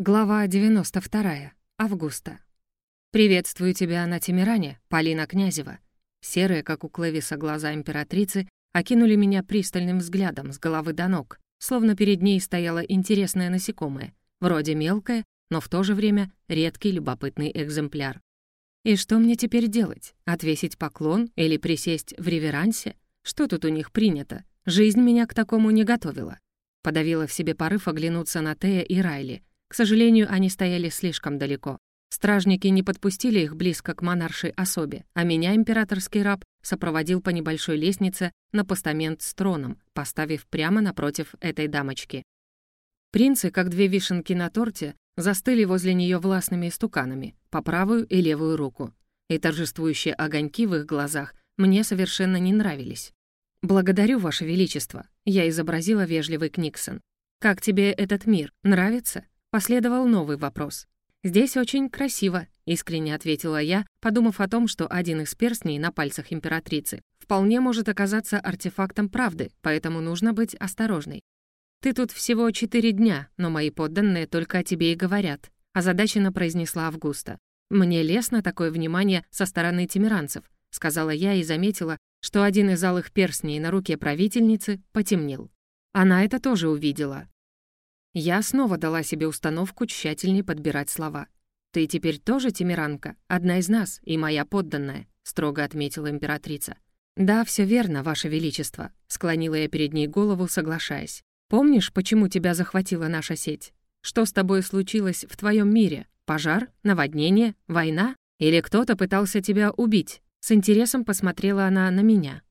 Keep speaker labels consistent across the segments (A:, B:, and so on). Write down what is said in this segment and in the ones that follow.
A: Глава 92. Августа. «Приветствую тебя на Тимиране, Полина Князева». Серые, как у Клэвиса, глаза императрицы окинули меня пристальным взглядом с головы до ног, словно перед ней стояло интересное насекомое, вроде мелкое, но в то же время редкий любопытный экземпляр. И что мне теперь делать? Отвесить поклон или присесть в реверансе? Что тут у них принято? Жизнь меня к такому не готовила. Подавила в себе порыв оглянуться на Тея и Райли — к сожалению, они стояли слишком далеко. Стражники не подпустили их близко к монаршей особе, а меня императорский раб сопроводил по небольшой лестнице на постамент с троном, поставив прямо напротив этой дамочки. Принцы, как две вишенки на торте, застыли возле нее властными истуканами, по правую и левую руку. И торжествующие огоньки в их глазах мне совершенно не нравились. «Благодарю, Ваше Величество», — я изобразила вежливый Книксон. «Как тебе этот мир? Нравится?» Последовал новый вопрос. «Здесь очень красиво», — искренне ответила я, подумав о том, что один из перстней на пальцах императрицы вполне может оказаться артефактом правды, поэтому нужно быть осторожной. «Ты тут всего четыре дня, но мои подданные только о тебе и говорят», — озадаченно произнесла Августа. «Мне лестно такое внимание со стороны тимиранцев», — сказала я и заметила, что один из алых перстней на руке правительницы потемнел. Она это тоже увидела. Я снова дала себе установку тщательнее подбирать слова. «Ты теперь тоже Тимиранка, одна из нас и моя подданная», — строго отметила императрица. «Да, все верно, Ваше Величество», — склонила я перед ней голову, соглашаясь. «Помнишь, почему тебя захватила наша сеть? Что с тобой случилось в твоем мире? Пожар? Наводнение? Война? Или кто-то пытался тебя убить?» С интересом посмотрела она на меня.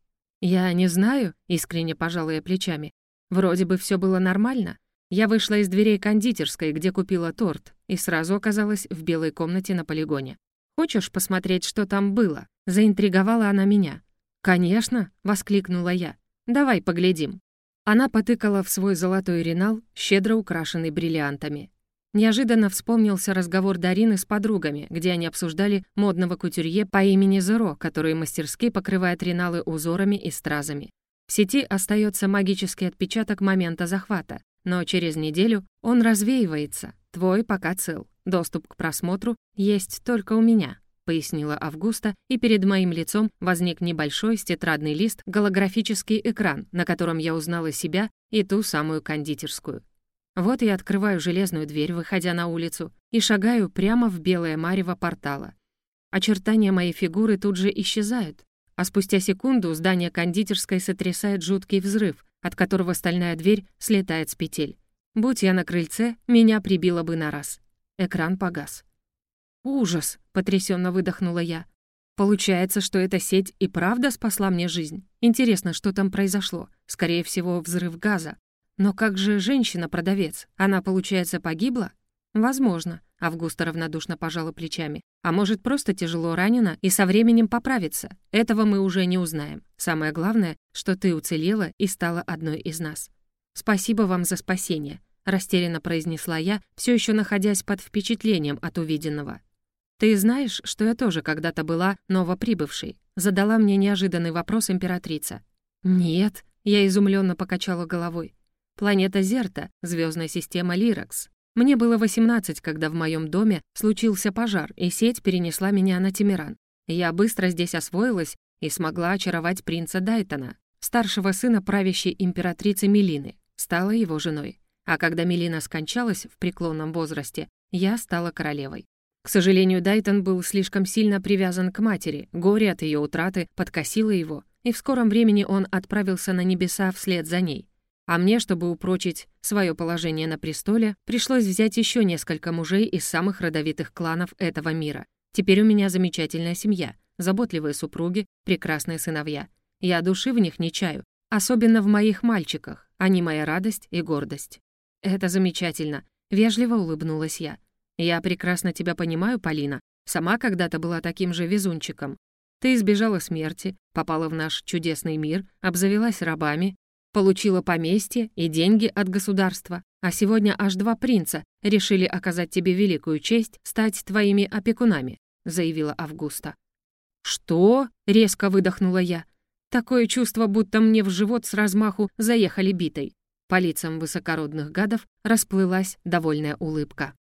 A: «Я не знаю», — искренне пожала я плечами. «Вроде бы все было нормально. Я вышла из дверей кондитерской, где купила торт, и сразу оказалась в белой комнате на полигоне. «Хочешь посмотреть, что там было?» Заинтриговала она меня. «Конечно!» — воскликнула я. «Давай поглядим». Она потыкала в свой золотой ренал, щедро украшенный бриллиантами. Неожиданно вспомнился разговор Дарины с подругами, где они обсуждали модного кутюрье по имени Зеро, который мастерски покрывает реналы узорами и стразами. В сети остается магический отпечаток момента захвата, но через неделю он развеивается. Твой пока цел. Доступ к просмотру есть только у меня», — пояснила Августа, и перед моим лицом возник небольшой стетрадный лист, голографический экран, на котором я узнала себя и ту самую кондитерскую. Вот я открываю железную дверь, выходя на улицу, и шагаю прямо в белое марево портала. Очертания моей фигуры тут же исчезают, а спустя секунду здание кондитерской сотрясает жуткий взрыв, от которого стальная дверь слетает с петель. Будь я на крыльце, меня прибило бы на раз. Экран погас. «Ужас!» — потрясенно выдохнула я. «Получается, что эта сеть и правда спасла мне жизнь? Интересно, что там произошло? Скорее всего, взрыв газа. Но как же женщина-продавец? Она, получается, погибла? Возможно. Августа равнодушно пожала плечами. А может, просто тяжело ранена и со временем поправится. Этого мы уже не узнаем. Самое главное, что ты уцелела и стала одной из нас. Спасибо вам за спасение, растерянно произнесла я, все еще находясь под впечатлением от увиденного. Ты знаешь, что я тоже когда-то была новоприбывшей? Задала мне неожиданный вопрос императрица. Нет, я изумленно покачала головой. Планета Зерта, звездная система Лиракс, мне было 18, когда в моем доме случился пожар, и сеть перенесла меня на Тимиран. Я быстро здесь освоилась и смогла очаровать принца Дайтона, старшего сына правящей императрицы Мелины, стала его женой. А когда Мелина скончалась в преклонном возрасте, я стала королевой. К сожалению, Дайтон был слишком сильно привязан к матери, горе от ее утраты подкосило его, и в скором времени он отправился на небеса вслед за ней. А мне, чтобы упрочить свое положение на престоле, пришлось взять еще несколько мужей из самых родовитых кланов этого мира. Теперь у меня замечательная семья, заботливые супруги, прекрасные сыновья. Я души в них не чаю, особенно в моих мальчиках. Они моя радость и гордость. Это замечательно. Вежливо улыбнулась я. Я прекрасно тебя понимаю, Полина. Сама когда-то была таким же везунчиком. Ты избежала смерти, попала в наш чудесный мир, обзавелась рабами, Получила поместье и деньги от государства. А сегодня аж два принца решили оказать тебе великую честь стать твоими опекунами», — заявила Августа. «Что?» — резко выдохнула я. Такое чувство, будто мне в живот с размаху заехали битой. По лицам высокородных гадов расплылась довольная улыбка.